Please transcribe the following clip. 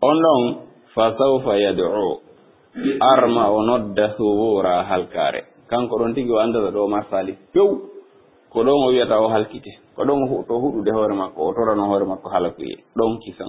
onlong fasaw fa yad'u arma wa nadda thubura halkare kanko don tigi wa andala do marsali pew ko don o wiyata o halkite ko don o to hudu de hore makko o torano hore makko halakuye don kisan